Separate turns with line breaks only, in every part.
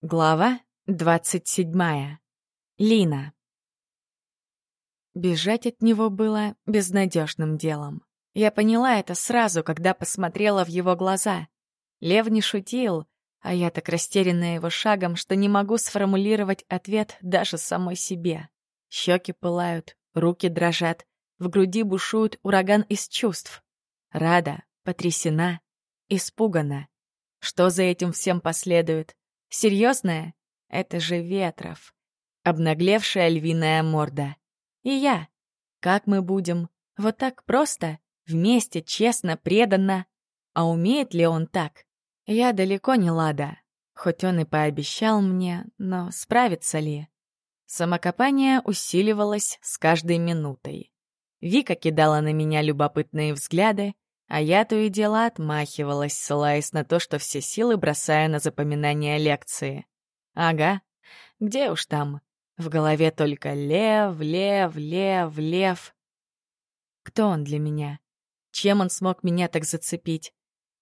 Глава двадцать седьмая. Лина. Бежать от него было безнадежным делом. Я поняла это сразу, когда посмотрела в его глаза. Лев не шутил, а я так растерянная его шагом, что не могу сформулировать ответ даже самой себе. Щеки пылают, руки дрожат, в груди бушует ураган из чувств. Рада, потрясена, испугана. Что за этим всем последует? Серьезная? Это же Ветров. Обнаглевшая львиная морда. И я. Как мы будем? Вот так просто? Вместе, честно, преданно? А умеет ли он так? Я далеко не лада. Хоть он и пообещал мне, но справится ли? Самокопание усиливалось с каждой минутой. Вика кидала на меня любопытные взгляды, а я то и дело отмахивалась, ссылаясь на то, что все силы бросая на запоминание лекции. Ага, где уж там? В голове только лев, лев, лев, лев. Кто он для меня? Чем он смог меня так зацепить?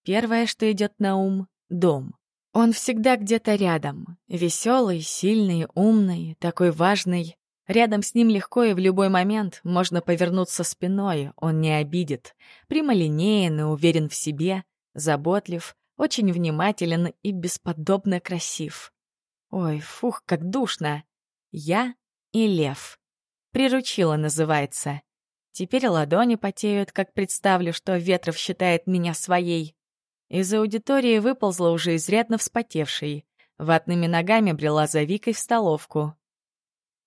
Первое, что идет на ум — дом. Он всегда где-то рядом. Веселый, сильный, умный, такой важный. Рядом с ним легко и в любой момент можно повернуться спиной, он не обидит. Прямолинеен и уверен в себе, заботлив, очень внимателен и бесподобно красив. Ой, фух, как душно. Я и лев. Приручила, называется. Теперь ладони потеют, как представлю, что Ветров считает меня своей. Из аудитории выползла уже изрядно вспотевшей. Ватными ногами брела за Викой в столовку.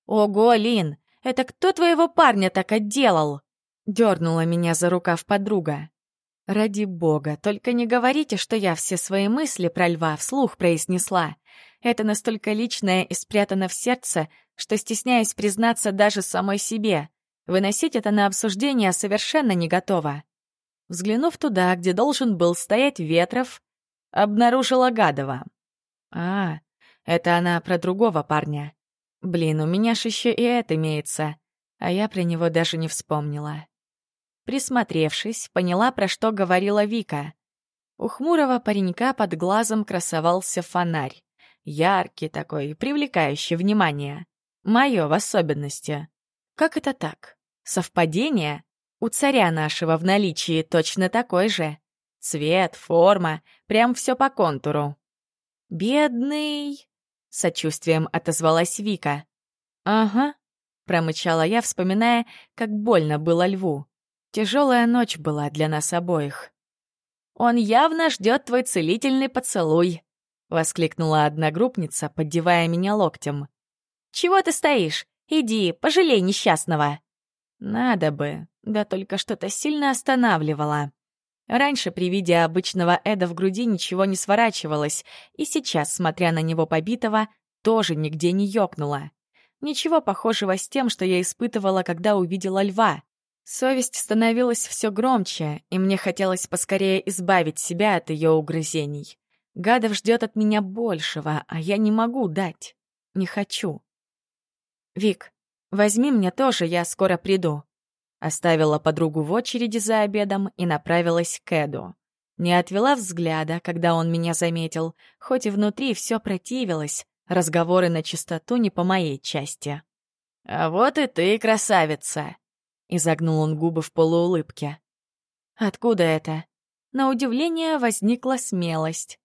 «Ого, Лин, это кто твоего парня так отделал?» Дернула меня за рукав подруга. «Ради бога, только не говорите, что я все свои мысли про льва вслух произнесла. Это настолько личное и спрятано в сердце, что стесняюсь признаться даже самой себе. Выносить это на обсуждение совершенно не готова». Взглянув туда, где должен был стоять Ветров, обнаружила Гадова. «А, это она про другого парня. Блин, у меня ж еще и это имеется, а я про него даже не вспомнила. Присмотревшись, поняла, про что говорила Вика. У хмурого паренька под глазом красовался фонарь. Яркий такой, привлекающий внимание. Мое в особенности. Как это так? Совпадение? У царя нашего в наличии точно такой же. Цвет, форма, прям все по контуру. «Бедный!» — сочувствием отозвалась Вика. «Ага», — промычала я, вспоминая, как больно было льву. Тяжелая ночь была для нас обоих. «Он явно ждет твой целительный поцелуй», — воскликнула одногруппница, поддевая меня локтем. «Чего ты стоишь? Иди, пожалей несчастного». «Надо бы, да только что-то сильно останавливало». Раньше при виде обычного Эда в груди ничего не сворачивалось, и сейчас, смотря на него побитого, тоже нигде не ёкнуло. Ничего похожего с тем, что я испытывала, когда увидела льва. Совесть становилась все громче, и мне хотелось поскорее избавить себя от ее угрызений. Гадов ждет от меня большего, а я не могу дать. Не хочу. «Вик, возьми меня тоже, я скоро приду», Оставила подругу в очереди за обедом и направилась к Эду. Не отвела взгляда, когда он меня заметил, хоть и внутри все противилось, разговоры на чистоту не по моей части. «А вот и ты, красавица!» — изогнул он губы в полуулыбке. «Откуда это?» На удивление возникла смелость.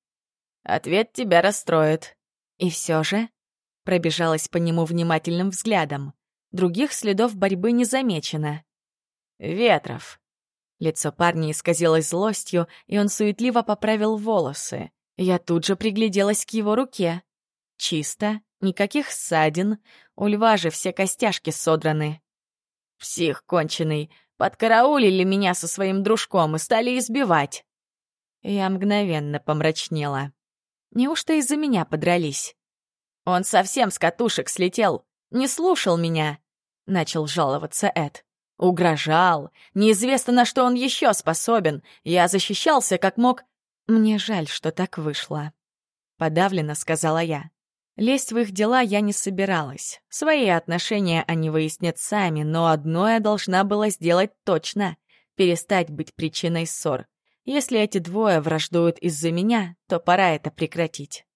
«Ответ тебя расстроит». «И все же?» — пробежалась по нему внимательным взглядом. Других следов борьбы не замечено. Ветров. Лицо парня исказилось злостью, и он суетливо поправил волосы. Я тут же пригляделась к его руке. Чисто, никаких ссадин, у льва же все костяшки содраны. Псих конченый, подкараулили меня со своим дружком и стали избивать. Я мгновенно помрачнела. Неужто из-за меня подрались? Он совсем с катушек слетел, не слушал меня, — начал жаловаться Эд. Угрожал. Неизвестно, на что он еще способен. Я защищался как мог. Мне жаль, что так вышло. Подавленно сказала я. Лезть в их дела я не собиралась. Свои отношения они выяснят сами, но одно я должна была сделать точно — перестать быть причиной ссор. Если эти двое враждуют из-за меня, то пора это прекратить.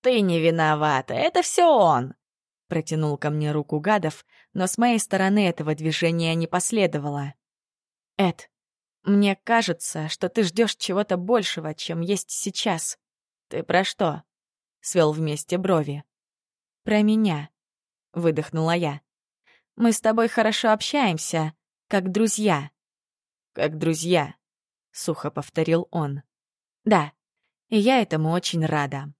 «Ты не виновата, это все он!» Протянул ко мне руку гадов, но с моей стороны этого движения не последовало. «Эд, мне кажется, что ты ждешь чего-то большего, чем есть сейчас. Ты про что?» Свел вместе брови. «Про меня», — выдохнула я. «Мы с тобой хорошо общаемся, как друзья». «Как друзья», — сухо повторил он. «Да, и я этому очень рада».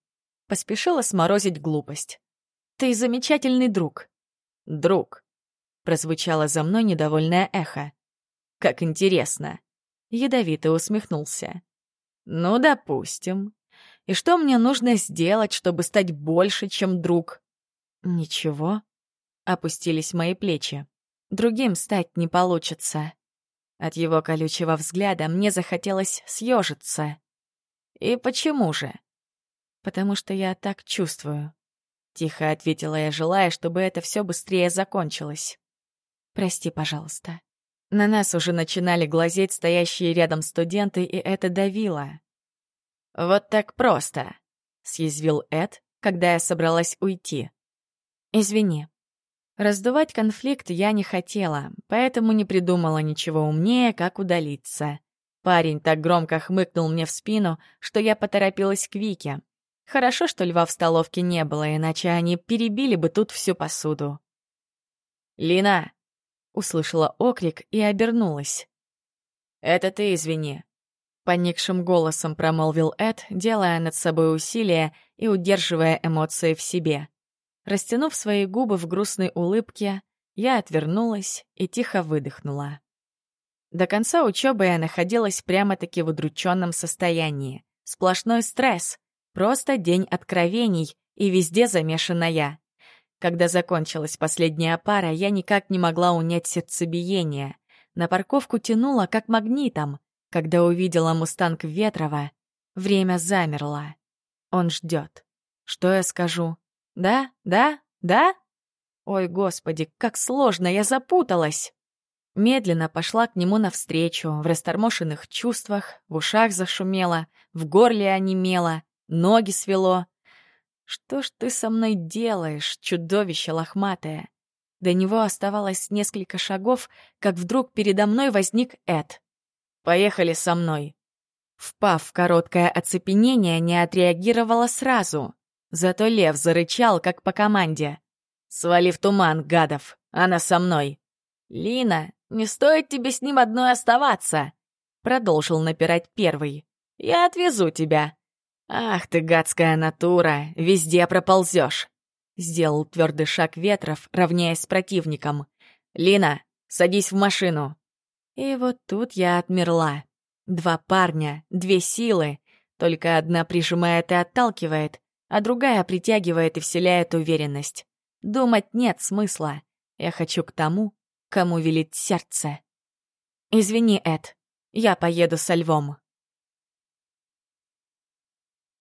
Поспешила сморозить глупость. «Ты замечательный друг». «Друг», — прозвучало за мной недовольное эхо. «Как интересно». Ядовито усмехнулся. «Ну, допустим. И что мне нужно сделать, чтобы стать больше, чем друг?» «Ничего». Опустились мои плечи. «Другим стать не получится». От его колючего взгляда мне захотелось съежиться. «И почему же?» «Потому что я так чувствую», — тихо ответила я, желая, чтобы это все быстрее закончилось. «Прости, пожалуйста». На нас уже начинали глазеть стоящие рядом студенты, и это давило. «Вот так просто», — съязвил Эд, когда я собралась уйти. «Извини». Раздувать конфликт я не хотела, поэтому не придумала ничего умнее, как удалиться. Парень так громко хмыкнул мне в спину, что я поторопилась к Вике. Хорошо, что льва в столовке не было, иначе они перебили бы тут всю посуду. «Лина!» — услышала окрик и обернулась. «Это ты извини», — поникшим голосом промолвил Эд, делая над собой усилия и удерживая эмоции в себе. Растянув свои губы в грустной улыбке, я отвернулась и тихо выдохнула. До конца учебы я находилась прямо-таки в удрученном состоянии. Сплошной стресс, просто день откровений, и везде замешана я. Когда закончилась последняя пара, я никак не могла унять сердцебиение. На парковку тянула, как магнитом. Когда увидела мустанг Ветрова, время замерло. Он ждет. Что я скажу? Да? Да? Да? Ой, господи, как сложно, я запуталась. Медленно пошла к нему навстречу, в растормошенных чувствах, в ушах зашумело, в горле онемело, ноги свело. «Что ж ты со мной делаешь, чудовище лохматое?» До него оставалось несколько шагов, как вдруг передо мной возник Эд. «Поехали со мной». Впав в короткое оцепенение, не отреагировала сразу. Зато лев зарычал, как по команде. «Свали в туман, гадов, она со мной». «Лина, не стоит тебе с ним одной оставаться!» Продолжил напирать первый. «Я отвезу тебя!» «Ах ты, гадская натура, везде проползешь!» Сделал твердый шаг Ветров, равняясь с противником. «Лина, садись в машину!» И вот тут я отмерла. Два парня, две силы. Только одна прижимает и отталкивает, а другая притягивает и вселяет уверенность. Думать нет смысла. Я хочу к тому, кому велит сердце. «Извини, Эд, я поеду со львом».